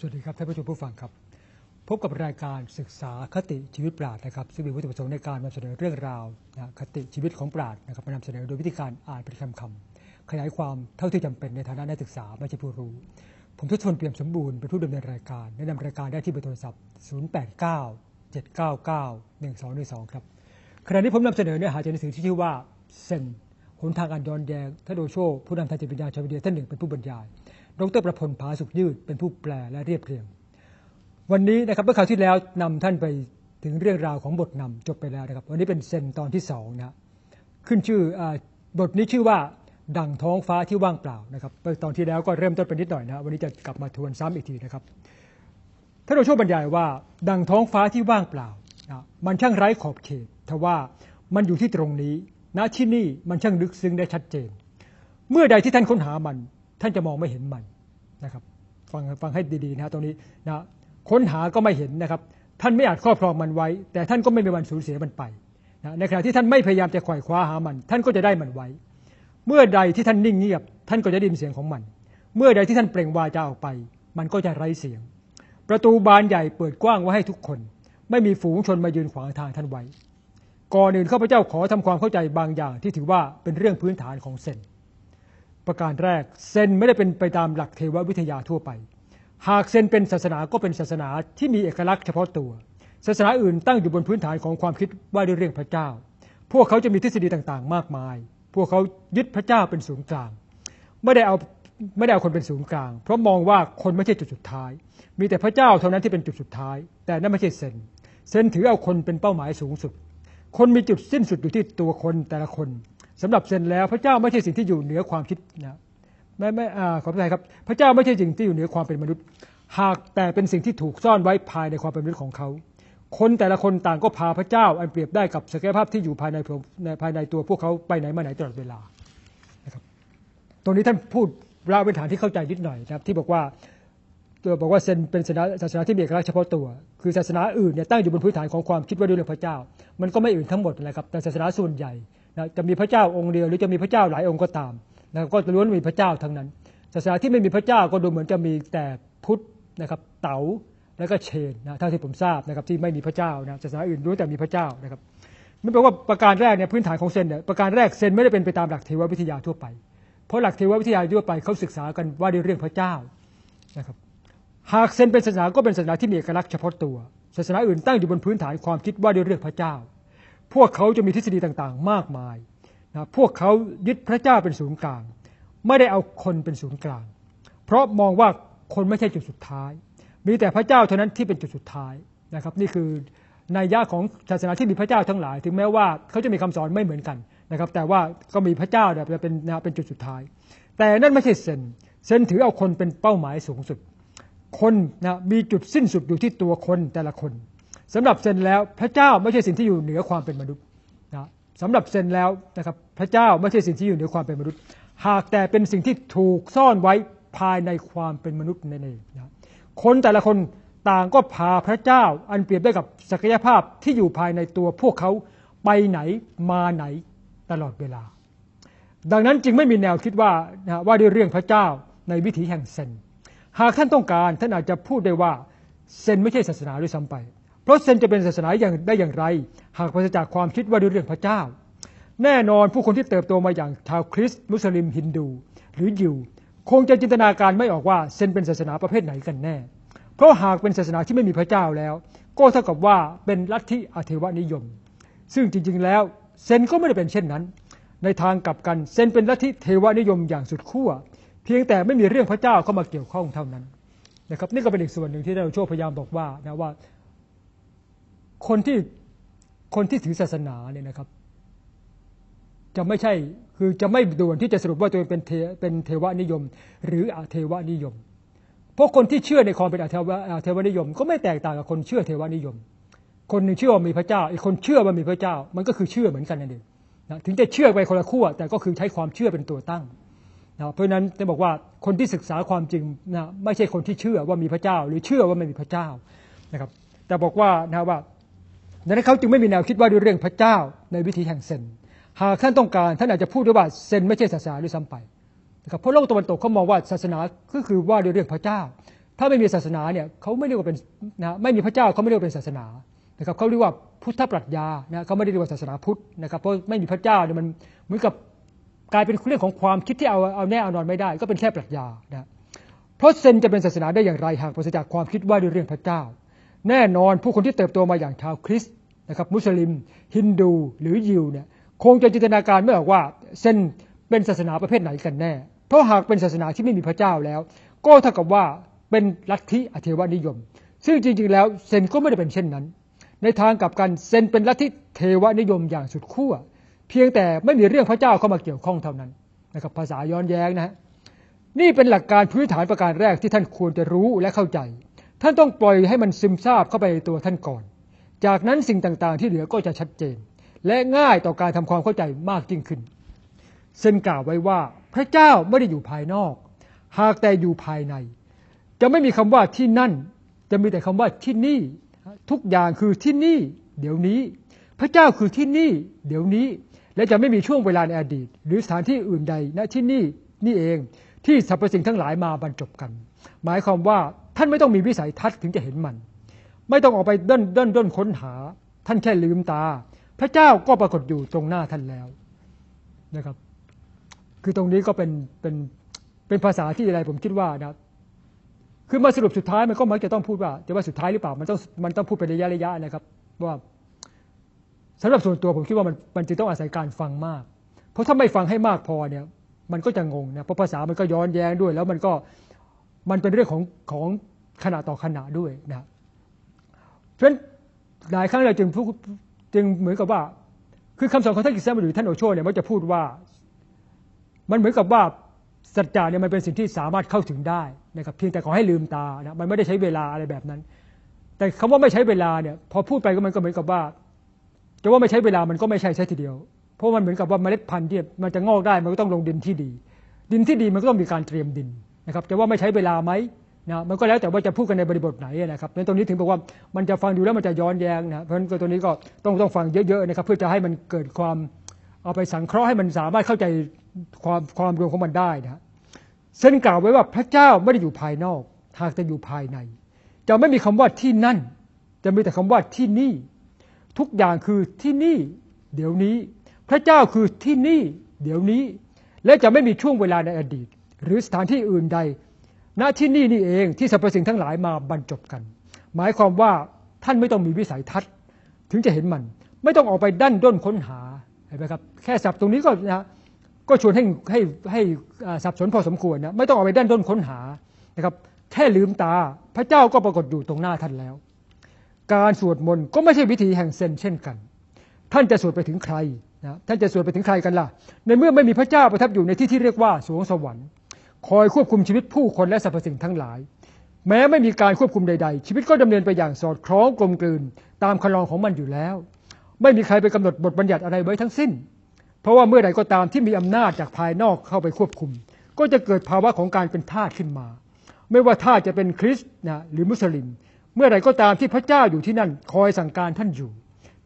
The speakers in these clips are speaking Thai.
สวัสดีครับท่านผู้ชมผู้ฟังครับ พบกับรายการศึกษาคติชีวิตปราดนะครับ ซึ่งมีวัตถุประสงค์ในการนำเสนอเรื่องราวนะคติชีวิตของปราดนะครับมานำเสนอโดยวิธีการอ่านเป็นคำคำๆขยายความเท่าที่จำเป็นในฐานะนักศึกษาไม่ใช่ผู้รู้ ผมทศพลเปี่ยมสมบูรณ์เป็นผู้ดำเนินรายการแนะนำรายการได้ที่เบอร์โทรศัพท์ 089 799 1212 ครับขณะนี้ผมนำเสนอเนื้อหาจากหนังสือที่ชื่อว่าเซนหนทางอันย้อนแยงท่านโดโชผู้นำทางจิตวิญญาณชาวเดียท่านหนึ่งเป็นผู้บรรยาย ดรประพลผาสุขยืดเป็นผู้แปลและเรียบเรียง วันนี้นะครับเมื่อคราวที่แล้วนำท่านไปถึงเรื่องราวของบทนำจบไปแล้วนะครับ วันนี้เป็นเซนตอนที่สองนะขึ้นชื่ออบทนี้ชื่อว่าดังท้องฟ้าที่ว่างเปล่านะครับตอนที่แล้วก็เริ่มต้นไปนิดหน่อยนะวันนี้จะกลับมาทวนซ้ำอีกทีนะครับท่านโดโชบรรยายว่า ดังท้องฟ้าที่ว่างเปล่านะมันช่างไร้ขอบเขตทว่ามันอยู่ที่ตรงนี้ณที่นี่มันช่างลึกซึ้งได้ชัดเจน เมื่อใดที่ท่านค้นหามัน ท่านจะมองไม่เห็นมัน นะครับฟังฟังให้ดีๆนะตรงนี้นะค้นหาก็ไม่เห็นนะครับ ท่านไม่อาจครอบครองมันไว้ แต่ท่านก็ไม่มีวันสูญเสียมันไปนะในขณะที่ท่านไม่พยายามจะไขว่คว้าหามัน ท่านก็จะได้มันไว้ เมื่อใดที่ท่านนิ่งเงียบ ท่านก็จะได้ยินเสียงของมัน เมื่อใดที่ท่านเปล่งวาจาออกไป มันก็จะไร้เสียง ประตูบานใหญ่เปิดกว้างไว้ให้ทุกคน ไม่มีฝูงชนมายืนขวางทางท่านไว้ก่อนอื่นข้าพเจ้าขอทำความเข้าใจบางอย่างที่ถือว่าเป็นเรื่องพื้นฐานของเซน ประการแรก เซนไม่ได้เป็นไปตามหลักเทววิทยาทั่วไป หากเซนเป็นศาสนาก็เป็นศาสนาที่มีเอกลักษณ์เฉพาะตัว ศาสนาอื่นตั้งอยู่บนพื้นฐานของความคิดว่าด้วยเรื่องพระเจ้า พวกเขาจะมีทฤษฎีต่างๆ มากมาย พวกเขายึดพระเจ้าเป็นศูนย์กลาง ไม่ได้เอาไม่ได้เอาคนเป็นศูนย์กลาง เพราะมองว่าคนไม่ใช่จุดสุดท้าย มีแต่พระเจ้าเท่านั้นที่เป็นจุดสุดท้าย แต่นั่นไม่ใช่เซน เซนถือเอาคนเป็นเป้าหมายสูงสุด คนมีจุดสิ้นสุดอยู่ที่ตัวคนแต่ละคน สำหรับเซนแล้ว พระเจ้าไม่ใช่สิ่งที่อยู่เหนือความคิดนะไม่ไม่อาขออภัยครับ พระเจ้าไม่ใช่สิ่งที่อยู่เหนือความเป็นมนุษย์ หากแต่เป็นสิ่งที่ถูกซ่อนไว้ภายในความเป็นมนุษย์ของเขา คนแต่ละคนต่างก็พาพระเจ้า อันเปรียบได้กับศักยภาพที่อยู่ภายในในภายในตัวพวกเขาไปไหนมาไหนตลอดเวลานะครับตรงนี้ท่านพูดเราเป็นฐานที่เข้าใจนิดหน่อยนะครับ ที่บอกว่าตัวบอกว่าเซนเป็นศาสนาศาสนาที่มีเอกลักษณ์เฉพาะตัว คือศาสนาอื่นเนี่ยตั้งอยู่บนพื้นฐานของความคิดว่าด้วยเรื่องพระเจ้า มันก็ไม่อื่นทั้งหมดนะครับแต่ศาสนาส่วนใหญ่ นะจะมีพระเจ้าองค์เดียวหรือจะมีพระเจ้าหลายองค์ก็ตามนะครับก็ล้วนมีพระเจ้าทั้งนั้นศาสนาที่ไม่มีพระเจ้าก็ดูเหมือนจะมีแต่พุทธนะครับเต๋าแล้วก็เชนนะเท่าที่ผมทราบนะครับที่ไม่มีพระเจ้านะศาสนาอื่นรู้แต่มีพระเจ้านะครับนั่นแปลว่าประการแรกเนี่ยพื้นฐานของเซนเนี่ยประการแรกเซนไม่ได้เป็นไปตามหลักเทววิทยาทั่วไป เพราะหลักเทววิทยาทั่วไปเขาศึกษากันว่าด้วยเรื่องพระเจ้านะครับหากเซนเป็นศาสนาก็เป็นศาสนาที่มีเอกลักษณ์เฉพาะตัวศาสนาอื่นตั้งอยู่บนพื้นฐานความคิดว่าด้วยเรื่องพระเจ้า พวกเขาจะมีทฤษฎีต่างๆ มากมายนะพวกเขายึดพระเจ้าเป็นศูนย์กลาง ไม่ได้เอาคนเป็นศูนย์กลาง เพราะมองว่าคนไม่ใช่จุดสุดท้าย มีแต่พระเจ้าเท่านั้นที่เป็นจุดสุดท้ายนะครับ นี่คือนัยยะของศาสนาที่มีพระเจ้าทั้งหลาย ถึงแม้ว่าเขาจะมีคำสอนไม่เหมือนกันนะครับ แต่ว่าก็มีพระเจ้าเนี่ยเป็นนะเป็นจุดสุดท้าย แต่นั่นไม่ใช่เซนเซนถือเอาคนเป็นเป้าหมายสูงสุด คนนะมีจุดสิ้นสุดอยู่ที่ตัวคนแต่ละคน สำหรับเซนแล้วพระเจ้าไม่ใช่สิ่งที่อยู่เหนือความเป็นมนุษย์นะสำหรับเซนแล้วนะครับพระเจ้าไม่ใช่สิ่งที่อยู่เหนือความเป็นมนุษย์ หากแต่เป็นสิ่งที่ถูกซ่อนไว้ภายในความเป็นมนุษย์นั่นเองนะคนแต่ละคนต่างก็พาพระเจ้าอันเปรียบได้กับศักยภาพที่อยู่ภายในตัวพวกเขาไปไหนมาไหนตลอดเวลา ดังนั้นจึงไม่มีแนวคิดว่าว่าด้วยเรื่องพระเจ้าในวิถีแห่งเซน หากท่านต้องการท่านอาจจะพูดได้ว่าเซนไม่ใช่ศาสนาด้วยซ้ำไป เพราะเซนจะเป็นศาสนาอย่างได้อย่างไร หากปราศจากความคิดว่าด้วยเรื่องพระเจ้า แน่นอนผู้คนที่เติบโตมาอย่างชาวคริสต์มุสลิมฮินดู หรือยิว คงจะจินตนาการไม่ออกว่าเซนเป็นศาสนาประเภทไหนกันแน่ เพราะหากเป็นศาสนาที่ไม่มีพระเจ้าแล้ว ก็เท่ากับว่าเป็นลัทธิอเทวนิยม ซึ่งจริง ๆ แล้วเซนก็ไม่ได้เป็นเช่นนั้น ในทางกลับกันเซนเป็นลัทธิเทวนิยมอย่างสุดขั้วเพียงแต่ไม่มีเรื่องพระเจ้าเข้ามาเกี่ยวข้องเท่านั้นนะครับนี่ก็เป็นอีกส่วนหนึ่งที่เราโชคพยายามบอกว่านะว่า คนที่คนที่ถือศาสนาเนี่ยนะครับ จะไม่ใช่คือจะไม่ด่วนที่จะสรุปว่าตัวเองเป็นเทเป็นเทวนิยม หรืออาเทวนิยม เพราะคนที่เชื่อในความเป็นอาเทวอาเทวนิยม ก็ไม่แตกต่างกับคนเชื่อเทวนิยม คนหนึ่งเชื่อว่ามีพระเจ้าอีกคนเชื่อว่ามีพระเจ้า มันก็คือเชื่อเหมือนกันนั่นเองนะถึงจะเชื่อไปคนละขั้วแต่ก็คือใช้ความเชื่อเป็นตัวตั้งนะเพราะฉะนั้นจะบอกว่าคนที่ศึกษาความจริงนะไม่ใช่คนที่เชื่อว่ามีพระเจ้า หรือเชื่อว่าไม่มีพระเจ้านะครับ แต่บอกว่านะว่า ดังนั้นเขาจึงไม่มีแนวคิดว่าด้วยเรื่องพระเจ้าในวิธีแห่งเซนหากท่านต้องการท่านอาจจะพูดด้วยว่าเซนไม่ใช่ศาสนาด้วยซ้ำไปนะครับเพราะโลกตะวันตกเขามองว่าศาสนาก็คือว่าด้วยเรื่องพระเจ้า ถ้าไม่มีศาสนาเนี่ยเขาไม่เรียกว่าเป็นนะไม่มีพระเจ้าเขาไม่เรียกว่าเป็นศาสนานะครับเขาเรียกว่าพุทธปรัชญานะเขาไม่ได้เรียกว่าศาสนาพุทธนะครับเพราะไม่มีพระเจ้าเนี่ยมันเหมือนกับกลายเป็นเรื่องของความคิดที่เอาเอาแน่เอานอนไม่ได้ ก็เป็นแค่ปรัชญานะเพราะเซนจะเป็นศาสนาได้อย่างไรหากปราศจากความคิดว่าด้วยเรื่องพระเจ้า แน่นอนผู้คนที่เติบโตมาอย่างชาวคริสต์นะครับมุสลิม ฮินดูหรือยิวเนี่ยคงจะจินตนาการไม่ออกว่าเซนเป็นศาสนาประเภทไหนกันแน่ เพราะหากเป็นศาสนาที่ไม่มีพระเจ้าแล้ว ก็เท่ากับว่าเป็นลัทธิอเทวนิยม ซึ่งจริงๆแล้วเซนก็ไม่ได้เป็นเช่นนั้น ในทางกลับกันเซนเป็นลัทธิเทวนิยมอย่างสุดขั้วเพียงแต่ไม่มีเรื่องพระเจ้าเข้ามาเกี่ยวข้องเท่านั้นนะครับภาษาย้อนแย้งนะฮะนี่เป็นหลักการพื้นฐานประการแรกที่ท่านควรจะรู้และเข้าใจ ท่านต้องปล่อยให้มันซึมซาบเข้าไปในตัวท่านก่อน จากนั้นสิ่งต่างๆ ที่เหลือก็จะชัดเจน และง่ายต่อการทำความเข้าใจมากยิ่งขึ้นเซนกล่าวไว้ว่า พระเจ้าไม่ได้อยู่ภายนอก หากแต่อยู่ภายใน จะไม่มีคำว่าที่นั่น จะมีแต่คำว่าที่นี่ ทุกอย่างคือที่นี่ เดี๋ยวนี้ พระเจ้าคือที่นี่ เดี๋ยวนี้ และจะไม่มีช่วงเวลาในอดีต หรือสถานที่อื่นใดณที่นี่นี่เองที่สรรพสิ่งทั้งหลายมาบรรจบกัน หมายความว่า ท่านไม่ต้องมีวิสัยทัศน์ถึงจะเห็นมัน ไม่ต้องออกไปเดินเดินเดินค้นหา ท่านแค่ลืมตา พระเจ้าก็ปรากฏอยู่ตรงหน้าท่านแล้วนะครับ คือตรงนี้ก็เป็นเป็นเป็นภาษาที่อะไรผมคิดว่านะคือมาสรุปสุดท้ายมันก็มักจะต้องพูดว่าแต่ว่าสุดท้ายหรือเปล่ามันต้องมันต้องพูดเป็นระยะระยะนะครับ ว่าสำหรับส่วนตัวผมคิดว่ามันมันจะต้องอาศัยการฟังมาก เพราะถ้าไม่ฟังให้มากพอเนี่ย มันก็จะงงนะเพราะภาษามันก็ย้อนแย้งด้วย แล้วมันก็ มันเป็นเรื่องของของขณะต่อขณะด้วยนะเพราะฉะนั้นหลายครั้งเราจึงพูดจึงเหมือนกับว่า คือคำสอนของท่านกิษณะหรือท่านโอโชเนี่ยมักจะพูดว่า มันเหมือนกับว่าสัจจะเนี่ยมันเป็นสิ่งที่สามารถเข้าถึงได้นะครับเพียงแต่ขอให้ลืมตานะมันไม่ได้ใช้เวลาอะไรแบบนั้น แต่คำว่าไม่ใช้เวลาเนี่ยพอพูดไปก็มันก็เหมือนกับว่าจะว่าไม่ใช้เวลามันก็ไม่ใช่ใช่ทีเดียว เพราะมันเหมือนกับว่าเมล็ดพันธุ์ที่มันจะงอกได้มันก็ต้องลงดินที่ดี ดินที่ดีมันก็ต้องมีการเตรียมดิน นะครับจะว่าไม่ใช้เวลาไหมนะมันก็แล้วแต่ว่าจะพูดกันในบริบทไหนนะครับในตรงนี้ถึงบอกว่ามันจะฟังดูแล้วมันจะย้อนแย้งนะเพราะฉะนั้นตัวนี้ก็ต้องต้องฟังเยอะๆนะครับ เพื่อจะให้มันเกิดความเอาไปสังเคราะห์ให้มันสามารถเข้าใจความความรวมของมันได้นะเส้นกล่าวไว้ว่าพระเจ้าไม่ได้อยู่ภายนอก หากจะอยู่ภายใน จะไม่มีคำว่าที่นั่น จะมีแต่คำว่าที่นี่ ทุกอย่างคือที่นี่ เดี๋ยวนี้ พระเจ้าคือที่นี่ เดี๋ยวนี้ และจะไม่มีช่วงเวลาในอดีต หรือสถานที่อื่นใด ณที่นี่นี่เองที่สรรพสิ่งทั้งหลายมาบรรจบกัน หมายความว่าท่านไม่ต้องมีวิสัยทัศน์ ถึงจะเห็นมัน ไม่ต้องออกไปดั้นด้นค้นหาเห็นไหมครับแค่สับตรงนี้ก็นะก็ชวนให้ให้ให้สับสนพอสมควรนะไม่ต้องออกไปด้านด้นค้นหานะครับแค่ลืมตาพระเจ้าก็ปรากฏอยู่ตรงหน้าท่านแล้ว การสวดมนต์ก็ไม่ใช่วิธีแห่งเซนเช่นกัน ท่านจะสวดไปถึงใครนะท่านจะสวดไปถึงใครกันล่ะ ในเมื่อไม่มีพระเจ้าประทับอยู่ในที่ที่เรียกว่าสวงสวรรค์ คอยควบคุมชีวิตผู้คนและสรรพสิ่งทั้งหลาย แม้ไม่มีการควบคุมใด ๆ ชีวิตก็ดำเนินไปอย่างสอดคล้องกลมกลืนตามคันลองของมันอยู่แล้ว ไม่มีใครไปกำหนดบทบัญญัติอะไรไว้ทั้งสิ้น เพราะว่าเมื่อใดก็ตามที่มีอำนาจจากภายนอกเข้าไปควบคุม ก็จะเกิดภาวะของการเป็นทาสขึ้นมา ไม่ว่าทาสจะเป็นคริสต์นะหรือมุสลิม เมื่อใดก็ตามที่พระเจ้าอยู่ที่นั่นคอยสั่งการท่านอยู่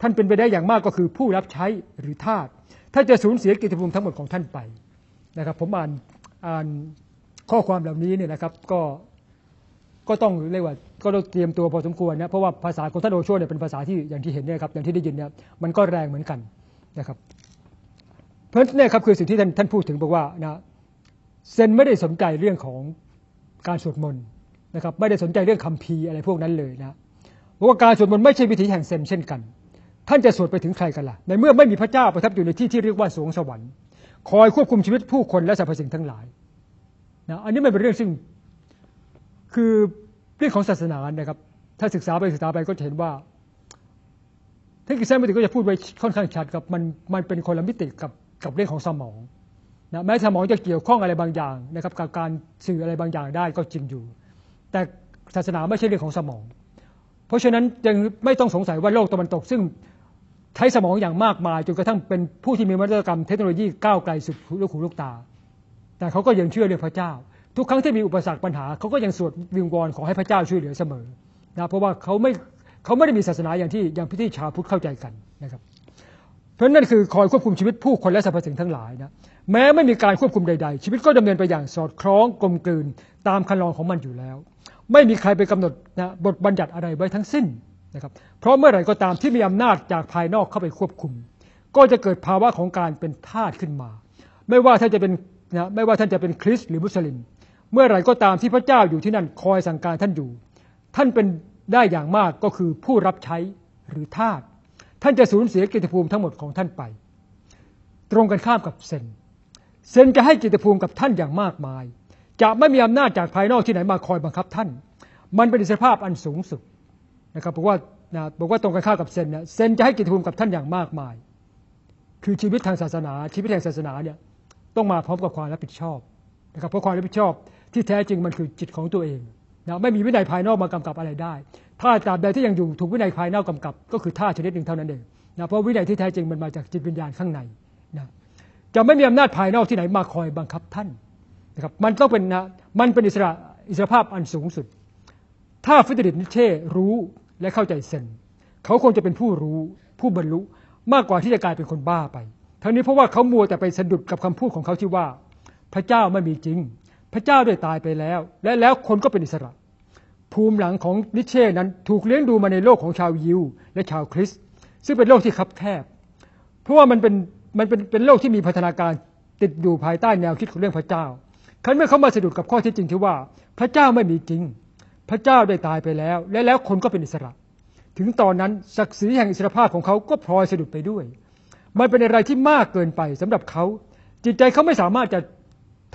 ท่านเป็นไปได้อย่างมากก็คือผู้รับใช้หรือทาสถ้าจะสูญเสียกิจภูมิทั้งหมดของท่านไปนะครับผมอ่านอ่าน ข้อความเหล่านี้เนี่ยนะครับก็ก็ต้องเรียกว่าก็ต้องเตรียมตัวพอสมควรนะเพราะว่าภาษาของท่านโอโชเนี่ยเป็นภาษาที่อย่างที่เห็นเนี่ยครับอย่างที่ได้ยินเนี่ยมันก็แรงเหมือนกันนะครับเพราะนี่ครับคือสิ่งที่ท่านท่านพูดถึงบอกว่านะเซนไม่ได้สนใจเรื่องของการสวดมนต์นะครับไม่ได้สนใจเรื่องคัมภีร์อะไรพวกนั้นเลยนะเพราะว่าการสวดมนต์ไม่ใช่วิธีแห่งเซนเช่นกัน ท่านจะสวดไปถึงใครกันล่ะในเมื่อไม่มีพระเจ้าประทับอยู่ในที่ที่เรียกว่าสวงสวรรค์คอยควบคุมชีวิตผู้คนและสรรพสิ่งทั้งหลาย นะอันนี้ไมันเป็นเรื่องซึ่งคือเรื่องของศาสนานะครับ ถ้าศึกษาไปศึกษาไปก็จะเห็นว่าท่านกฤษณมูรติก็จะพูดไว้ค่อนข้างชัดครับมันมันเป็นคนละมิติกับกับเรื่องของสมองนะแม้สมองจะเกี่ยวข้องอะไรบางอย่างนะครับกับการสื่ออะไรบางอย่างได้ก็จริงอยู่ แต่ศาสนาไม่ใช่เรื่องของสมอง เพราะฉะนั้นยังไม่ต้องสงสัยว่าโลกตะวันตก ซึ่งใช้สมองอย่างมากมายจนกระทั่งเป็นผู้ที่มีนวัตกรรมเทคโนโลยีก้าวไกลสุดลูกหูลูกตา แต่เขาก็ยังเชื่อเรื่องพระเจ้า ทุกครั้งที่มีอุปสรรคปัญหาเขาก็ยังสวดวิงวอนขอให้พระเจ้าช่วยเหลือเสมอนะเพราะว่าเขาไม่เขาไม่ได้มีศาสนาอย่างที่อย่างที่ชาวพุทธเข้าใจกันนะครับ เพราะนั่นคือคอยควบคุมชีวิตผู้คนและสรรพสิ่งทั้งหลายนะแม้ไม่มีการควบคุมใดๆ ชีวิตก็ดำเนินไปอย่างสอดคล้องกลมกลืนตามคันลองของมันอยู่แล้ว ไม่มีใครไปกำหนดนะบทบัญญัติอะไรไว้ทั้งสิ้นนะครับเพราะเมื่อไหร่ก็ตามที่มีอำนาจจากภายนอกเข้าไปควบคุม ก็จะเกิดภาวะของการเป็นทาสขึ้นมา ไม่ว่าท่าจะเป็น นะไม่ว่าท่านจะเป็นคริสต์หรือมุสลิม เมื่อไหร่ก็ตามที่พระเจ้าอยู่ที่นั่นคอยสั่งการท่านอยู่ ท่านเป็นได้อย่างมากก็คือผู้รับใช้หรือทาสท่านจะสูญเสียกิจภูมิทั้งหมดของท่านไป ตรงกันข้ามกับเซนเซนจะให้กิจภูมิกับท่านอย่างมากมาย จะไม่มีอำนาจจากภายนอกที่ไหนมาคอยบังคับท่าน มันเป็นอิสรภาพอันสูงสุดนะครับบอกว่านะบอกว่าตรงกันข้ามกับเซนเนี่ยเซนจะให้กิจภูมิกับท่านอย่างมากมาย คือชีวิตทางศาสนา ชีวิตทางศาสนาเนี่ย ต้องมาพร้อมกับความรับผิดชอบนะครับเพราะความรับผิดชอบที่แท้จริงมันคือจิตของตัวเองนะไม่มีวินัยภายนอกมากำกับอะไรได้ ถ้าตราบใดที่ยังอยู่ถูกวินัยภายนอกกำกับ ก็คือท่าชนิดหนึ่งเท่านั้นเองนะเพราะวินัยที่แท้จริงมันมาจากจิตวิญญาณข้างในนะจะไม่มีอำนาจภายนอกที่ไหนมาคอยบังคับท่านนะครับมันต้องเป็นนะมันเป็นอิสระอิสรภาพอันสูงสุด ถ้าฟิสิกส์นิเช่รู้และเข้าใจเซนเขาคงจะเป็นผู้รู้ผู้บรรลุมากกว่าที่จะกลายเป็นคนบ้าไป ทั้งนี้เพราะว่าเขามัวแต่ไปสะดุดกับคำพูดของเขาที่ว่า พระเจ้าไม่มีจริง พระเจ้าได้ตายไปแล้ว และแล้วคนก็เป็นอิสระ ภูมิหลังของนิเช่นั้นถูกเลี้ยงดูมาในโลกของชาวยิว และชาวคริสต์ซึ่งเป็นโลกที่คับแคบ เพราะว่ามันเป็นมันเป็นเป็นโลกที่มีพัฒนาการติดอยู่ภายใต้แนวคิดของเรื่องพระเจ้าครั้นเมื่อเขามาสะดุดกับข้อที่จริงที่ว่า พระเจ้าไม่มีจริง พระเจ้าได้ตายไปแล้ว และแล้วคนก็เป็นอิสระ ถึงตอนนั้นศักดิ์ศรีแห่งอิสรภาพของเขาก็พลอยสะดุดไปด้วย มันเป็นอะไรที่มากเกินไปสำหรับเขา จิตใจเขาไม่สามารถจะ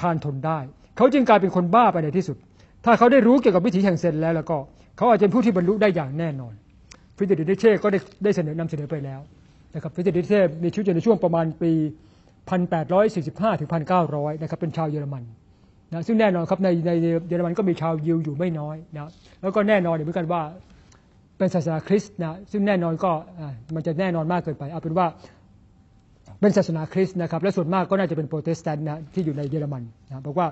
ทานทนได้ เขาจึงกลายเป็นคนบ้าไปในที่สุด ถ้าเขาได้รู้เกี่ยวกับวิถีแห่งเซนแล้วแล้วก็เขาอาจจะเป็นผู้ที่บรรลุได้อย่างแน่นอนฟรีดริช นีทเช่ก็ได้ได้เสนอนำเสนอไปแล้วนะครับฟรีดริช นีทเช่มีชีวิตอยู่ในช่วงประมาณปี 1845 ถึง 1900 นะครับเป็นชาวเยอรมันนะซึ่งแน่นอนครับในในเยอรมันก็มีชาวยิวอยู่ไม่น้อยนะแล้วก็แน่นอนเหมือนกันว่าเป็นศาสนาคริสต์นะซึ่งแน่นอนก็มันจะแน่นอนมากเกินไป เอาเป็นว่า เป็นศาสนาคริสต์นะครับและส่วนมากก็น่าจะเป็นโปรเตสแตนต์นะที่อยู่ในเยอรมันนะบอกว่า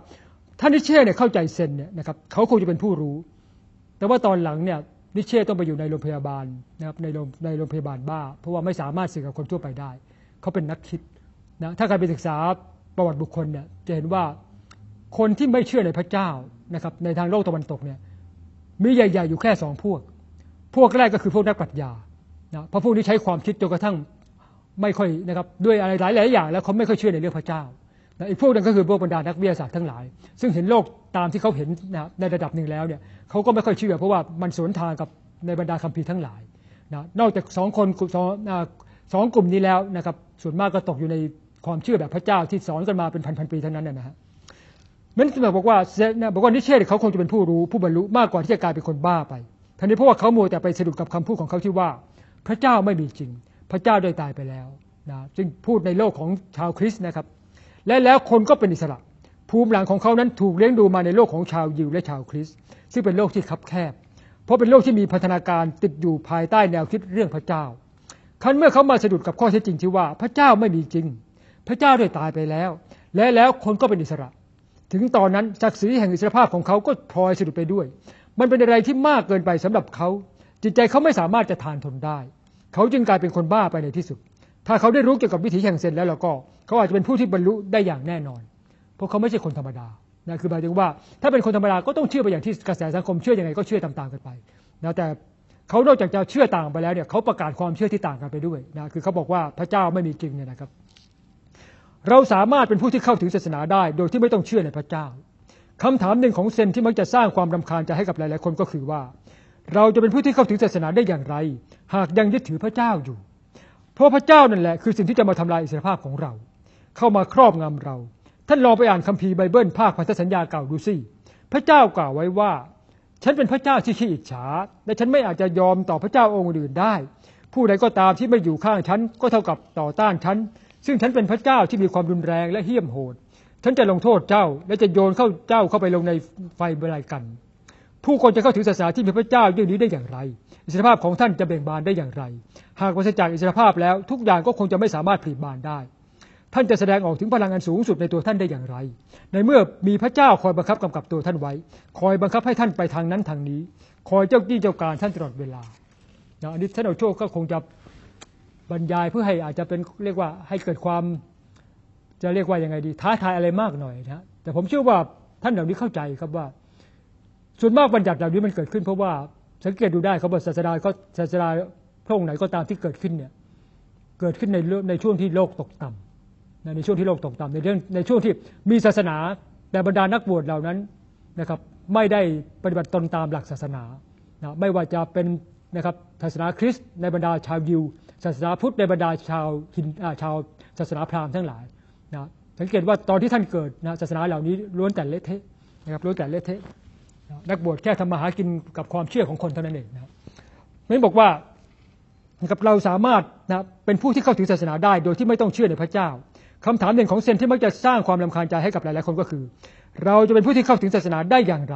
ท่านนิเช่เนี่ยเข้าใจเซนเนี่ยนะครับเขาคงจะเป็นผู้รู้ แต่ว่าตอนหลังเนี่ยนิเช่ต้องไปอยู่ในโรงพยาบาลนะครับในโรงในโรงพยาบาลบ้า เพราะว่าไม่สามารถสื่อกับคนทั่วไปได้ เขาเป็นนักคิดนะถ้าใครไปศึกษาประวัติบุคคลเนี่ยจะเห็นว่าคนที่ไม่เชื่อในพระเจ้านะครับในทางโลกตะวันตกเนี่ยมีใหญ่ ๆ อยู่แค่สองพวก พวกแรกก็คือพวกนักปรัชญานะเพราะพวกนี้ใช้ความคิดจนกระทั่ง ไม่ค่อยนะครับด้วยอะไรหลายๆอย่างแล้วเขาไม่ค่อยเชื่อในเรื่องพระเจ้านะอีกพวกนึงก็คือพวกบรรดานักวิทยาศาสตร์ทั้งหลาย ซึ่งเห็นโลกตามที่เขาเห็นนะในระดับหนึ่งแล้วเนี่ยเขาก็ไม่ค่อยเชื่อเพราะว่ามันสวนทางกับในบรรดาคัมภีร์ทั้งหลายนะนอกจากสองคนสองสองกลุ่มนี้แล้วนะครับส่วนมากก็ตกอยู่ในความเชื่อแบบพระเจ้าที่สอนกันมาเป็นพันๆปีทั้งนั้นนะฮะมันจะบอกว่าบอกว่านิเชษเขาคงจะเป็นผู้รู้ผู้บรรลุมากกว่าที่จะกลายเป็นคนบ้าไปท่านี้เพราะว่าเขาโมแต่ไปสะดุดกับคำพูดของเขาที่ว่า พระเจ้าไม่มีจริง พระเจ้าได้ตายไปแล้วนะจึงพูดในโลกของชาวคริสต์นะครับ และแล้วคนก็เป็นอิสระ ภูมิหลังของเขานั้นถูกเลี้ยงดูมาในโลกของชาวยิวและชาวคริสต์ซึ่งเป็นโลกที่คับแคบ เพราะเป็นโลกที่มีพัฒนาการติดอยู่ภายใต้แนวคิดเรื่องพระเจ้าครั้นเมื่อเขามาสะดุดกับข้อเท็จจริงที่ว่าพระเจ้าไม่มีจริง พระเจ้าได้ตายไปแล้ว และแล้วคนก็เป็นอิสระ ถึงตอนนั้นศักดิ์ศรีแห่งอิสรภาพของเขาก็พลอยสะดุดไปด้วย มันเป็นอะไรที่มากเกินไปสำหรับเขาจิตใจเขาไม่สามารถจะทานทนได้ เขาจึงกลายเป็นคนบ้าไปในที่สุด ถ้าเขาได้รู้เกี่ยวกับวิถีแห่งเซนแล้วเราก็ เขาอาจจะเป็นผู้ที่บรรลุได้อย่างแน่นอน เพราะเขาไม่ใช่คนธรรมดานะคือหมายถึงว่าถ้าเป็นคนธรรมดาก็ต้องเชื่อไปอย่างที่กระแสสังคมเชื่ออยังไงก็เชื่อตามๆกันไปนะแต่เขานอกจากจะเชื่อต่างไปแล้วเนี่ยเขาประกาศความเชื่อที่ต่างกันไปด้วยนะคือเขาบอกว่าพระเจ้าไม่มีจริงเนี่ยนะครับ เราสามารถเป็นผู้ที่เข้าถึงศาสนาได้ โดยที่ไม่ต้องเชื่อในพระเจ้าคำถามหนึ่งของเซนที่มักจะสร้างความรำคาญใจให้กับหลายๆคนก็คือว่า เราจะเป็นผู้ที่เข้าถึงศาสนาได้อย่างไร หากยังยึดถือพระเจ้าอยู่ เพราะพระเจ้านั่นแหละคือสิ่งที่จะมาทำลายอิสรภาพของเรา เข้ามาครอบงำเรา ท่านลองไปอ่านคัมภีร์ไบเบิลภาคพันธสัญญาเก่าดูสิพระเจ้ากล่าวไว้ว่า ฉันเป็นพระเจ้าที่ขี้อิจฉา และฉันไม่อาจจะยอมต่อพระเจ้าองค์อื่นได้ ผู้ใดก็ตามที่ไม่อยู่ข้างฉันก็เท่ากับต่อต้านฉันซึ่งฉันเป็นพระเจ้าที่มีความรุนแรงและเหี้ยมโหด ฉันจะลงโทษเจ้าและจะโยนเข้าเจ้าเข้าไปลงในไฟบรายกัน ผู้คนจะเข้าถึงศาสนาที่มีพระเจ้าเรื่องนี้ได้อย่างไร อิสรภาพของท่านจะเบ่งบานได้อย่างไร หากปราศจากอิสรภาพแล้วทุกอย่างก็คงจะไม่สามารถผลิบานได้ ท่านจะแสดงออกถึงพลังงานสูงสุดในตัวท่านได้อย่างไร ในเมื่อมีพระเจ้าคอยบังคับกำกับตัวท่านไว้ คอยบังคับให้ท่านไปทางนั้นทางนี้ คอยเจ้าที่เจ้าการท่านตลอดเวลาอันนี้ท่านเอาโชคก็คงจะบรรยายเพื่อให้อาจจะเป็นเรียกว่าให้เกิดความจะเรียกว่ายังไงดี ท้าทายอะไรมากหน่อยนะแต่ผมเชื่อว่าท่านเหล่านี้เข้าใจครับว่า ส่วนมากบัญญัติเหล่านี้มันเกิดขึ้นเพราะว่าสังเกตดูได้เขาบอกศาสดาก็ศาสดาพระองค์ไหนก็ตามที่เกิดขึ้นเนี่ยเกิดขึ้นในในช่วงที่โลกตกต่ำในช่วงที่โลกตกต่ำในเรื่องในช่วงที่มีศาสนาแต่บรรดานักบวชเหล่านั้นนะครับไม่ได้ปฏิบัติตนตามหลักศาสนานะไม่ว่าจะเป็นนะครับศาสนาคริสต์ในบรรดาชาวยิวศาสนาพุทธในบรรดาชาวฮินชาวศาสนาพราหมณ์ทั้งหลายนะสังเกตว่าตอนที่ท่านเกิดนะศาสนาเหล่านี้ล้วนแต่เละเทะนะครับล้วนแต่เละเทะ นักบวชแค่ทำมาหากินกับความเชื่อของคนเท่านั้นเองนะครับไม่บอกว่านะครับเราสามารถนะเป็นผู้ที่เข้าถึงศาสนาได้ โดยที่ไม่ต้องเชื่อในพระเจ้าคำถามหนึ่งของเซนที่มักจะสร้างความลำคาญใจให้กับหลายๆคนก็คือ เราจะเป็นผู้ที่เข้าถึงศาสนาได้อย่างไร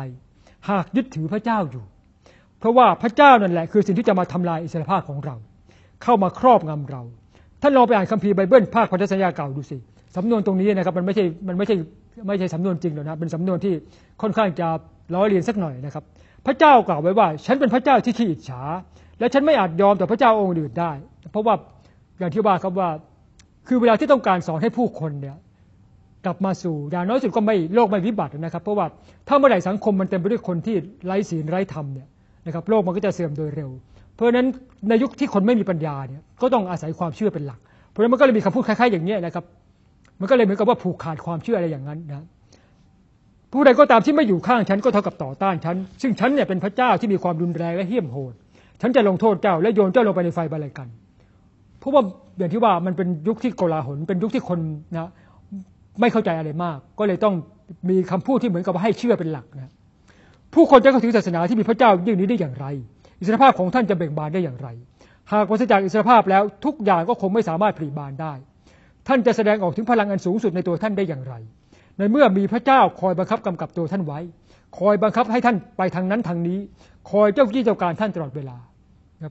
หากยึดถือพระเจ้าอยู่ เพราะว่าพระเจ้านั่นแหละคือสิ่งที่จะมาทำลายอิสรภาพของเรา เข้ามาครอบงำเราท่านลองไปอ่านคัมภีร์ไบเบิลภาคพันธสัญญาเก่าดูสิสำนวนตรงนี้นะครับมันไม่ใช่มันไม่ใช่ ไม่ใช่สำนวนจริงหรอกนะเป็นสำนวนที่ค่อนข้างจะล้อเลียนสักหน่อยนะครับ พระเจ้ากล่าวไว้ว่า ฉันเป็นพระเจ้าที่ขี้อิจฉา และฉันไม่อาจยอมต่อพระเจ้าองค์อื่นได้ เพราะว่าอย่างที่ว่าครับว่า คือเวลาที่ต้องการสอนให้ผู้คนเนี่ยกลับมาสู่อย่างน้อยสุดก็ไม่โลกไม่วิบัตินะครับ เพราะว่าถ้าเมื่อไหร่สังคมมันเต็มไปด้วยคนที่ไร้ศีลไร้ธรรมเนี่ยนะครับโลกมันก็จะเสื่อมโดยเร็ว เพราะฉะนั้นในยุคที่คนไม่มีปัญญาเนี่ยก็ต้องอาศัยความเชื่อเป็นหลัก เพราะฉะนั้นมันก็เลยมีคำพูดคล้ายๆอย่างนี้นะครับ มันก็เลยเหมือนกับว่าผูกขาดความเชื่ออะไรอย่างนั้นนะผู้ใดก็ตามที่ไม่อยู่ข้างฉันก็เท่ากับต่อต้านฉัน ซึ่งฉันเนี่ยเป็นพระเจ้าที่มีความรุนแรงและเหี้ยมโหด ฉันจะลงโทษเจ้าและโยนเจ้าลงไปในไฟบาลัยกัน เพราะว่าอย่างที่ว่ามันเป็นยุคที่โกลาหล เป็นยุคที่คนนะไม่เข้าใจอะไรมาก ก็เลยต้องมีคำพูดที่เหมือนกับว่าให้เชื่อเป็นหลักนะ ผู้คนจะเข้าถึงศาสนาที่มีพระเจ้ายิ่งนี้ได้อย่างไร อิสรภาพของท่านจะเบ่งบานได้อย่างไร หากปราศจากอิสรภาพแล้วทุกอย่างก็คงไม่สามารถผลิบานได้ ท่านจะแสดงออกถึงพลังอันสูงสุดในตัวท่านได้อย่างไร ในเมื่อมีพระเจ้าคอยบังคับกำกับตัวท่านไว้ คอยบังคับให้ท่านไปทางนั้นทางนี้ คอยเจ้ากี้เจ้าการท่านตลอดเวลา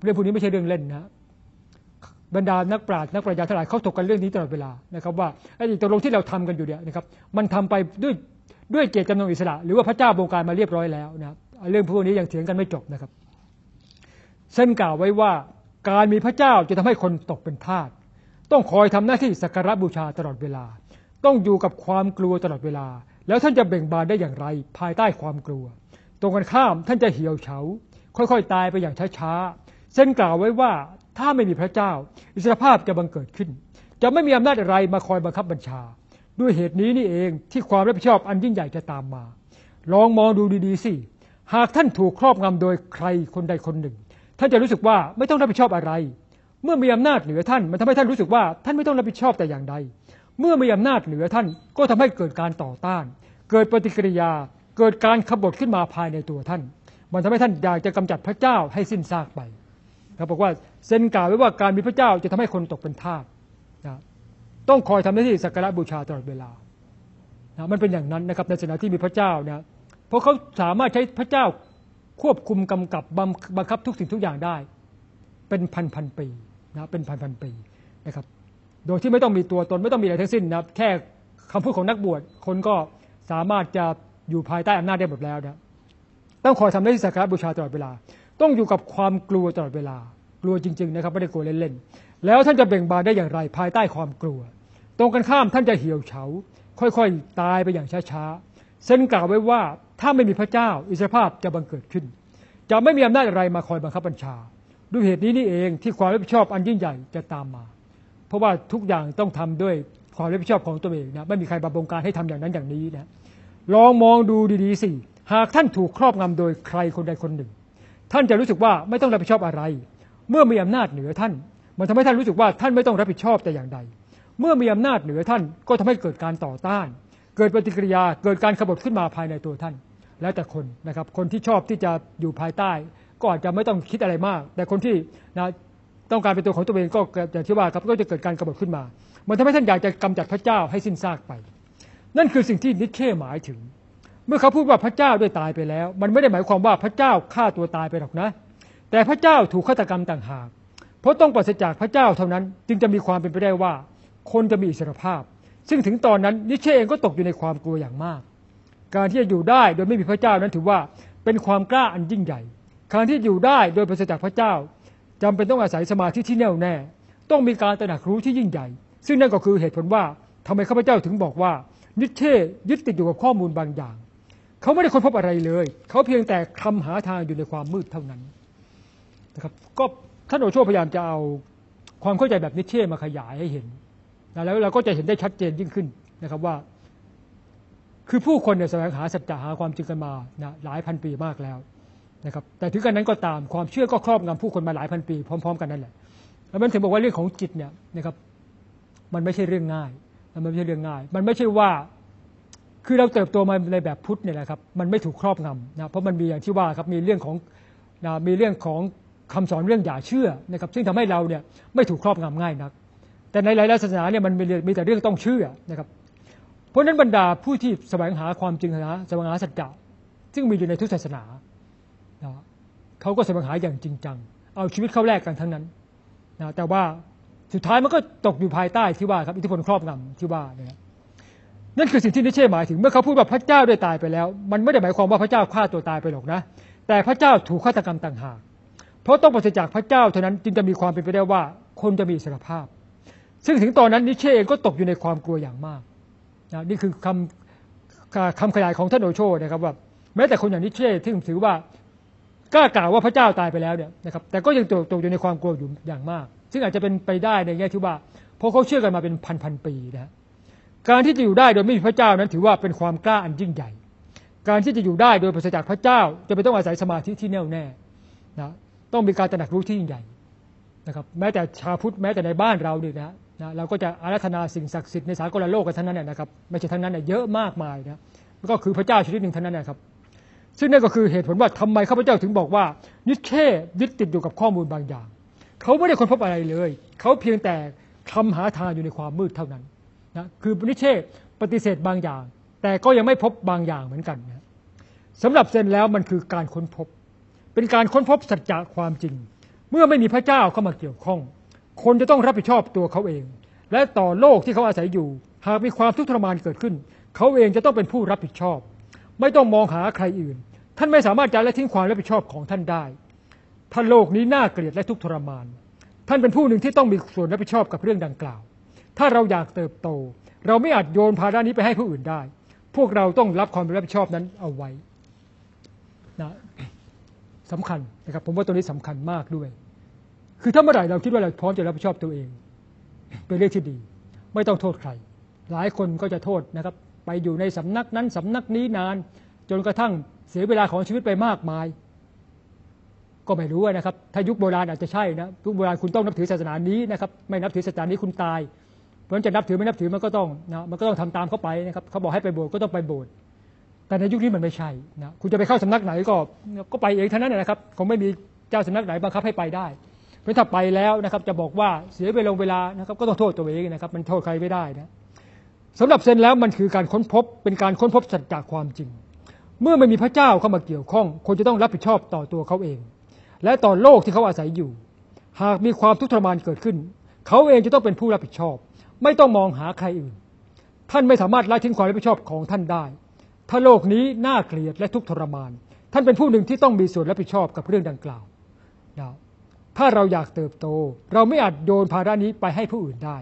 เรื่องพวกนี้ไม่ใช่เรื่องเล่นนะบรรดานักปราชญ์นักปรัชญาทั้งหลายเขาถกกันเรื่องนี้ตลอดเวลานะครับว่าไอ้ตกลงที่เราทำกันอยู่เนี่ยนะครับมันทำไปด้วยด้วยเจตจำนงอิสระ หรือว่าพระเจ้าบงการมาเรียบร้อยแล้วนะครับเรื่องพวกนี้ยังเถียงกันไม่จบนะครับเส้นกล่าวไว้ว่าการมีพระเจ้าจะทำให้คนตกเป็นทาส ต้องคอยทำหน้าที่สักการะบูชาตลอดเวลา ต้องอยู่กับความกลัวตลอดเวลา แล้วท่านจะเบ่งบานได้อย่างไร ภายใต้ความกลัว ตรงกันข้ามท่านจะเหี่ยวเฉา ค่อยๆ ตายไปอย่างช้าๆเส้นกล่าวไว้ว่าถ้าไม่มีพระเจ้า อิสรภาพจะบังเกิดขึ้น จะไม่มีอำนาจอะไรมาคอยบังคับบัญชา ด้วยเหตุนี้นี่เองที่ความรับผิดชอบอันยิ่งใหญ่จะตามมา ลองมองดูดีๆสิหากท่านถูกครอบงำโดยใครคนใดคนหนึ่ง ท่านจะรู้สึกว่าไม่ต้องรับผิดชอบอะไร เมื่อมีอำนาจเหนือท่านมันทำให้ท่านรู้สึกว่าท่านไม่ต้องรับผิดชอบแต่อย่างใด เมื่อมีอำนาจเหนือท่านก็ทำให้เกิดการต่อต้าน เกิดปฏิกิริยา เกิดการขบฏขึ้นมาภายในตัวท่าน มันทำให้ท่านอยากจะกำจัดพระเจ้าให้สิ้นซากไปเขาบอกว่าเซนกล่าวไว้ว่าการมีพระเจ้าจะทำให้คนตกเป็นทาสนะต้องคอยทำหน้าที่สักการะบูชาตลอดเวลานะมันเป็นอย่างนั้นนะครับในศาสนาที่มีพระเจ้านะเพราะเขาสามารถใช้พระเจ้าควบคุมกำกับบังคับทุกสิ่งทุกอย่างได้ เป็นพันพันปี นะเป็นพันพันปีนะครับ โดยที่ไม่ต้องมีตัวตนไม่ต้องมีอะไรทั้งสิ้นนะแค่คำพูดของนักบวชคนก็สามารถจะอยู่ภายใต้อำนาจได้หมดแล้วนะต้องคอยทำหน้าที่สักการบูชาตลอดเวลา ต้องอยู่กับความกลัวตลอดเวลา กลัวจริง ๆ นะครับไม่ได้กลัวเล่นๆแล้วท่านจะเบ่งบานได้อย่างไรภายใต้ความกลัว ตรงกันข้ามท่านจะเหี่ยวเฉา ค่อยๆ ตายไปอย่างช้าๆเส้นกล่าวไว้ว่าถ้าไม่มีพระเจ้า อิสรภาพจะบังเกิดขึ้น จะไม่มีอำนาจอะไรมาคอยบังคับบัญชา ด้วยเหตุนี้นี่เองที่ความรับผิดชอบอันยิ่งใหญ่จะตามมา เพราะว่าทุกอย่างต้องทำด้วยความรับผิดชอบของตัวเองนะไม่มีใครบับงการให้ทำอย่างนั้นอย่างนี้นะลองมองดูดีๆสิหากท่านถูกครอบงำโดยใครคนใดคนหนึ่ง ท่านจะรู้สึกว่าไม่ต้องรับผิดชอบอะไร เมื่อมีอำนาจเหนือท่าน มันทำให้ท่านรู้สึกว่าท่านไม่ต้องรับผิดชอบแต่อย่างใด เมื่อมีอำนาจเหนือท่านก็ทำให้เกิดการต่อต้าน เกิดปฏิกิริยาเกิดการขบฏขึ้นมาภายในตัวท่าน แล้วแต่คนนะครับคนที่ชอบที่จะอยู่ภายใต้ ก็อาจจะไม่ต้องคิดอะไรมาก แต่คนที่นะต้องการเป็นตัวของตัวเองก็อย่างที่ว่าครับก็จะเกิดการกบฏขึ้นมา มันทำให้ท่านอยากจะกำจัดพระเจ้าให้สิ้นซากไป นั่นคือสิ่งที่นิเช่หมายถึง เมื่อเขาพูดว่าพระเจ้าด้วยตายไปแล้ว มันไม่ได้หมายความว่าพระเจ้าฆ่าตัวตายไปหรอกนะ แต่พระเจ้าถูกฆาตกรรมต่างหาก เพราะต้องปราศจากพระเจ้าเท่านั้น จึงจะมีความเป็นไปได้ว่า คนจะมีอิสรภาพ ซึ่งถึงตอนนั้นนิเช่เองก็ตกอยู่ในความกลัวอย่างมาก การที่จะอยู่ได้โดยไม่มีพระเจ้านั้นถือว่าเป็นความกล้าอันยิ่งใหญ่ การที่อยู่ได้โดยปราศจากพระเจ้าจำเป็นต้องอาศัยสมาธิที่แน่วแน่ ต้องมีการตระหนักรู้ที่ยิ่งใหญ่ ซึ่งนั่นก็คือเหตุผลว่าทำไมข้าพเจ้าถึงบอกว่านิเทศยึดติดอยู่กับข้อมูลบางอย่าง เขาไม่ได้ค้นพบอะไรเลย เขาเพียงแต่คำหาทางอยู่ในความมืดเท่านั้นนะครับก็ท่านโอโชพยายามจะเอาความเข้าใจแบบนิเช่มาขยายให้เห็นนะแล้วเราก็จะเห็นได้ชัดเจนยิ่งขึ้นนะครับว่า คือผู้คนเนี่ยแสวงหาสัจจะหาความจริงกันมานะหลายพันปีมากแล้ว นะครับแต่ถึงกันนั้นก็ตามความเชื่อก็ครอบงำผู้คนมาหลายพันปีพร้อม ๆ กันนั่นแหละแล้วมันถึงบอกว่าเรื่องของจิตเนี่ยนะครับมันไม่ใช่เรื่องง่ายมันไม่ใช่เรื่องง่าย มันไม่ใช่ว่าคือเราเติบโตมาในแบบพุทธเนี่ยแหละครับมันไม่ถูกครอบงำนะเพราะมันมีอย่างที่ว่าครับมีเรื่องของนะมีเรื่องของคำสอนเรื่องอย่าเชื่อนะครับซึ่งทำให้เราเนี่ยไม่ถูกครอบงำง่ายนัก แต่ในหลายศาสนาเนี่ยมันมีแต่เรื่องต้องเชื่อนะครับเพราะฉะนั้นบรรดาผู้ที่แสวงหาความจริงนะแสวงหาสัจจะซึ่งมีอยู่ในทุกศาสนา นะเขาก็แสวงหาอย่างจริงจัง เอาชีวิตเข้าแลกกันทั้งนั้นนะแต่ว่าสุดท้ายมันก็ตกอยู่ภายใต้ที่ว่าครับอิทธิพลครอบงำที่ว่าเนี่ยนั่นคือสิ่งที่นิเช่หมายถึงเมื่อเขาพูดว่าพระเจ้าได้ตายไปแล้ว มันไม่ได้หมายความว่าพระเจ้าฆ่าตัวตายไปหรอกนะ แต่พระเจ้าถูกฆาตกรรมต่างหากเพราะต้องปราศจากพระเจ้าเท่านั้นจึงจะมีความเป็นไปได้ว่า คนจะมีอิสรภาพ ซึ่งถึงตอนนั้นนิเช่เองก็ตกอยู่ในความกลัวอย่างมากนะนี่คือคำคำขยายของท่านโอโชนะครับว่า แม้แต่คนอย่างนิเช่ที่ถือว่า กล้ากล่าวว่าพระเจ้าตายไปแล้วเนี่ยนะครับแต่ก็ยังตกตกอยู่ในความกลัวอยู่อย่างมาก ซึ่งอาจจะเป็นไปได้ในแง่ที่ว่าเพราะเขาเชื่อกันมาเป็นพันพันปีนะการที่จะอยู่ได้โดยไม่มีพระเจ้านั้นถือว่าเป็นความกล้าอันยิ่งใหญ่ การที่จะอยู่ได้โดยปราศจากพระเจ้า จะไปต้องอาศัยสมาธิที่แน่วแน่นะต้องมีการตระหนักรู้ที่ยิ่งใหญ่นะครับแม้แต่ชาวพุทธแม้แต่ในบ้านเราเนี่ยนะนะเราก็จะอารัธนาสิ่งศักดิ์สิทธิ์ในสากลโลกกันทั้งนั้นนะครับไม่ใช่ทั้งนั้นนะเยอะมากมายนะก็คือพระเจ้าชนิดหนึ่งทั้งนั้นนะครับ ซึ่งนั่นก็คือเหตุผลว่าทำไมข้าพเจ้าถึงบอกว่า นิเช่ยึดติดอยู่กับข้อมูลบางอย่าง เขาไม่ได้ค้นพบอะไรเลย เขาเพียงแต่คำหาทางอยู่ในความมืดเท่านั้นนะคือนิเช่ปฏิเสธบางอย่าง แต่ก็ยังไม่พบบางอย่างเหมือนกันนะสำหรับเซนแล้วมันคือการค้นพบ เป็นการค้นพบสัจจะความจริง เมื่อไม่มีพระเจ้าเข้ามาเกี่ยวข้อง คนจะต้องรับผิดชอบตัวเขาเอง และต่อโลกที่เขาอาศัยอยู่ หากมีความทุกข์ทรมานเกิดขึ้น เขาเองจะต้องเป็นผู้รับผิดชอบ ไม่ต้องมองหาใครอื่น ท่านไม่สามารถจะละทิ้งความรับผิดชอบของท่านได้ถ้าโลกนี้น่าเกลียดและทุกทรมาน ท่านเป็นผู้หนึ่งที่ต้องมีส่วนรับผิดชอบกับเรื่องดังกล่าว ถ้าเราอยากเติบโต เราไม่อาจโยนภาระนี้ไปให้ผู้อื่นได้ พวกเราต้องรับความรับผิดชอบนั้นเอาไว้นะสำคัญนะครับ ผมว่าตัวนี้สำคัญมากด้วย คือถ้าเมื่อไหร่เราคิดว่าเราพร้อมจะรับผิดชอบตัวเอง เป็นเรื่องที่ดี ไม่ต้องโทษใคร หลายคนก็จะโทษนะครับ ไปอยู่ในสำนักนั้นสำนักนี้นาน จนกระทั่ง เสียเวลาของชีวิตไปมากมาย ก็ไม่รู้นะครับ ถ้ายุคโบราณอาจจะใช่นะยุคโบราณคุณต้องนับถือศาสนานี้นะครับ ไม่นับถือศาสนานี้คุณตาย เพราะฉะนั้นจะนับถือไม่นับถือมันก็ต้องนะมันก็ต้องทำตามเขาไปนะครับเขาบอกให้ไปโบสถ์ก็ต้องไปโบสถ์แต่ในยุคนี้มันไม่ใช่นะคุณจะไปเข้าสำนักไหนก็ก็ไปเองเท่านั้นนะครับคงไม่มีเจ้าสำนักไหนบังคับให้ไปได้เพราะถ้าไปแล้วนะครับ จะบอกว่าเสียเวลาเวลานะครับ ก็ต้องโทษตัวเองนะครับ มันโทษใครไม่ได้นะสำหรับเซนแล้วมันคือการค้นพบเป็นการค้นพบสัจจะความจริง เมื่อไม่มีพระเจ้าเข้ามาเกี่ยวข้องคนจะต้องรับผิดชอบต่อตัวเขาเอง และต่อโลกที่เขาอาศัยอยู่ หากมีความทุกข์ทรมานเกิดขึ้น เขาเองจะต้องเป็นผู้รับผิดชอบ ไม่ต้องมองหาใครอื่น ท่านไม่สามารถละทิ้งความรับผิดชอบของท่านได้ ถ้าโลกนี้น่าเกลียดและทุกข์ทรมาน ท่านเป็นผู้หนึ่งที่ต้องมีส่วนรับผิดชอบกับเรื่องดังกล่าวนะถ้าเราอยากเติบโต เราไม่อาจโยนภาระนี้ไปให้ผู้อื่นได้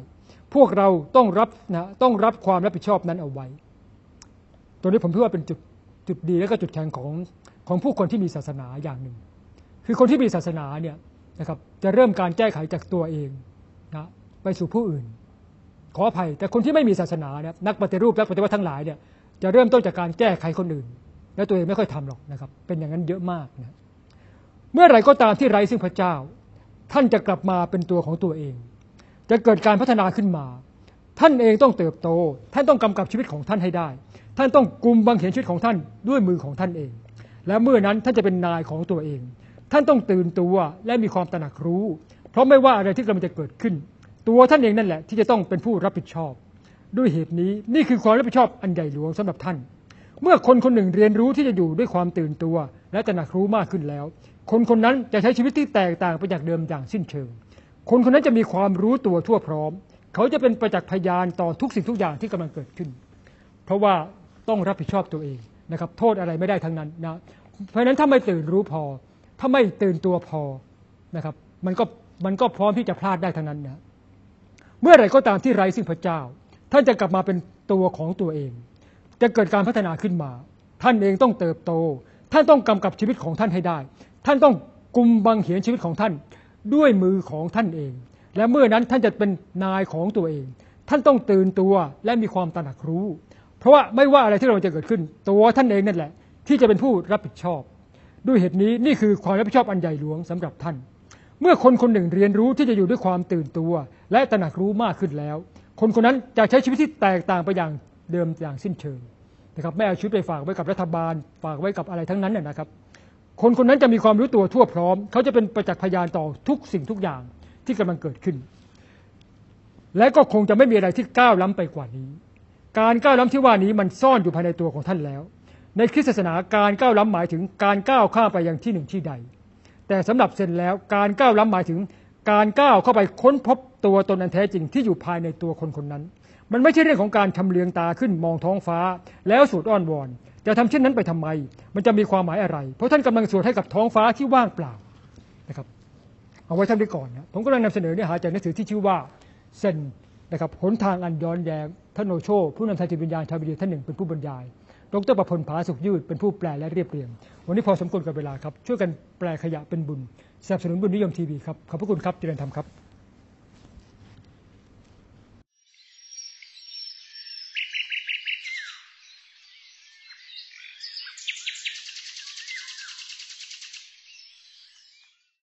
พวกเราต้องรับนะต้องรับความรับผิดชอบนั้นเอาไว้ ตัวนี้ผมคิดว่าเป็นจุด จุดดีและก็จุดแข็งของของผู้คนที่มีศาสนาอย่างหนึ่ง คือคนที่มีศาสนาเนี่ยนะครับจะเริ่มการแก้ไขจากตัวเองนะไปสู่ผู้อื่น ขออภัย แต่คนที่ไม่มีศาสนาเนี่ยนักปฏิรูปนักปฏิวัติทั้งหลายเนี่ยจะเริ่มต้นจากการแก้ไขคนอื่น แล้วตัวเองไม่ค่อยทำหรอกนะครับ เป็นอย่างนั้นเยอะมากนะเมื่อไหร่ก็ตามที่ไร้ซึ่งพระเจ้า ท่านจะกลับมาเป็นตัวของตัวเอง จะเกิดการพัฒนาขึ้นมา ท่านเองต้องเติบโต ท่านต้องกำกับชีวิตของท่านให้ได้ ท่านต้องกุมบังเขียนชีวิตของท่านด้วยมือของท่านเอง และเมื่อนั้นท่านจะเป็นนายของตัวเอง ท่านต้องตื่นตัวและมีความตระหนักรู้ เพราะไม่ว่าอะไรที่กำลังจะเกิดขึ้น ตัวท่านเองนั่นแหละ ที่จะต้องเป็นผู้รับผิดชอบ ด้วยเหตุนี้นี่คือความรับผิดชอบอันใหญ่หลวงสำหรับท่าน เมื่อคนคนหนึ่งเรียนรู้ที่จะอยู่ด้วยความตื่นตัว และตระหนักรู้มากขึ้นแล้ว คนคนนั้นจะใช้ชีวิตที่แตกต่างไปจากเดิมอย่างสิ้นเชิง คนคนนั้นจะมีความรู้ตัวทั่วพร้อม เขาจะเป็นประจักษ์พยานต่อทุกสิ่งทุกอย่างที่กำลังเกิดขึ้น เพราะว่า ต้องรับผิดชอบตัวเองนะครับ โทษอะไรไม่ได้ทั้งนั้นนะเพราะฉะนั้นถ้าไม่ตื่นรู้พอ ถ้าไม่ตื่นตัวพอนะครับ มันก็มันก็พร้อมที่จะพลาดได้ทั้งนั้นนะเมื่อไหร่ก็ตามที่ไร้ซึ่งพระเจ้า ท่านจะกลับมาเป็นตัวของตัวเอง จะเกิดการพัฒนาขึ้นมา ท่านเองต้องเติบโต ท่านต้องกำกับชีวิตของท่านให้ได้ ท่านต้องกุมบังเหียนชีวิตของท่านด้วยมือของท่านเอง และเมื่อนั้นท่านจะเป็นนายของตัวเอง ท่านต้องตื่นตัวและมีความตระหนักรู้ ราะว่าไม่ว่าอะไรที่เราจะเกิดขึ้น ตัวท่านเองนั่นแหละ ที่จะเป็นผู้รับผิดชอบ ด้วยเหตุนี้นี่คือความรับผิดชอบอันใหญ่หลวงสำหรับท่าน เมื่อคนคนหนึ่งเรียนรู้ที่จะอยู่ด้วยความตื่นตัว และตระหนักรู้มากขึ้นแล้ว คนคนนั้นจะใช้ชีวิตที่แตกต่างไปอย่างเดิมอย่างสิ้นเชิงนะครับไม่เอาชีวิตไปฝากไว้กับรัฐบาล ฝากไว้กับอะไรทั้งนั้นน่ะนะครับ คนคนนั้นจะมีความรู้ตัวทั่วพร้อม เขาจะเป็นประจักษ์พยานต่อทุกสิ่งทุกอย่างที่กำลังเกิดขึ้น และก็คงจะไม่มีอะไรที่ก้าวล้ำไปกว่านี้ การก้าวล้ำที่ว่านี้มันซ่อนอยู่ภายในตัวของท่านแล้ว ในคริสตศาสนาการก้าวล้ำหมายถึงการก้าวข้ามไปยังที่หนึ่งที่ใด แต่สำหรับเซนแล้วการก้าวล้ำหมายถึงการก้าวเข้าไปค้นพบตัวตนอันแท้จริงที่อยู่ภายในตัวคนคนนั้น มันไม่ใช่เรื่องของการชำเลืองตาขึ้นมองท้องฟ้า แล้วสูดอ้อนวอนจะทำเช่นนั้นไปทำไม มันจะมีความหมายอะไร เพราะท่านกำลังสวดให้กับท้องฟ้าที่ว่างเปล่านะครับ เอาไว้ท่านไว้ก่อนนะผมกำลังนำเสนอเนื้อหาจากหนังสือที่ชื่อว่าเซน นะครับหนทางอันย้อนแย้งท่านโนโช ผู้นำทางจิตวิญญาณชาวบิดีท่านหนึ่งเป็นผู้บรรยาย ดรประพลผาสุขยืดเป็นผู้แปลและเรียบเรียง วันนี้พอสมควรกับเวลาครับ ช่วยกันแปลขยะเป็นบุญสนับสนุนบุญนิยมทีวีครับ ขอบพระคุณครับเจริญธรรมครับ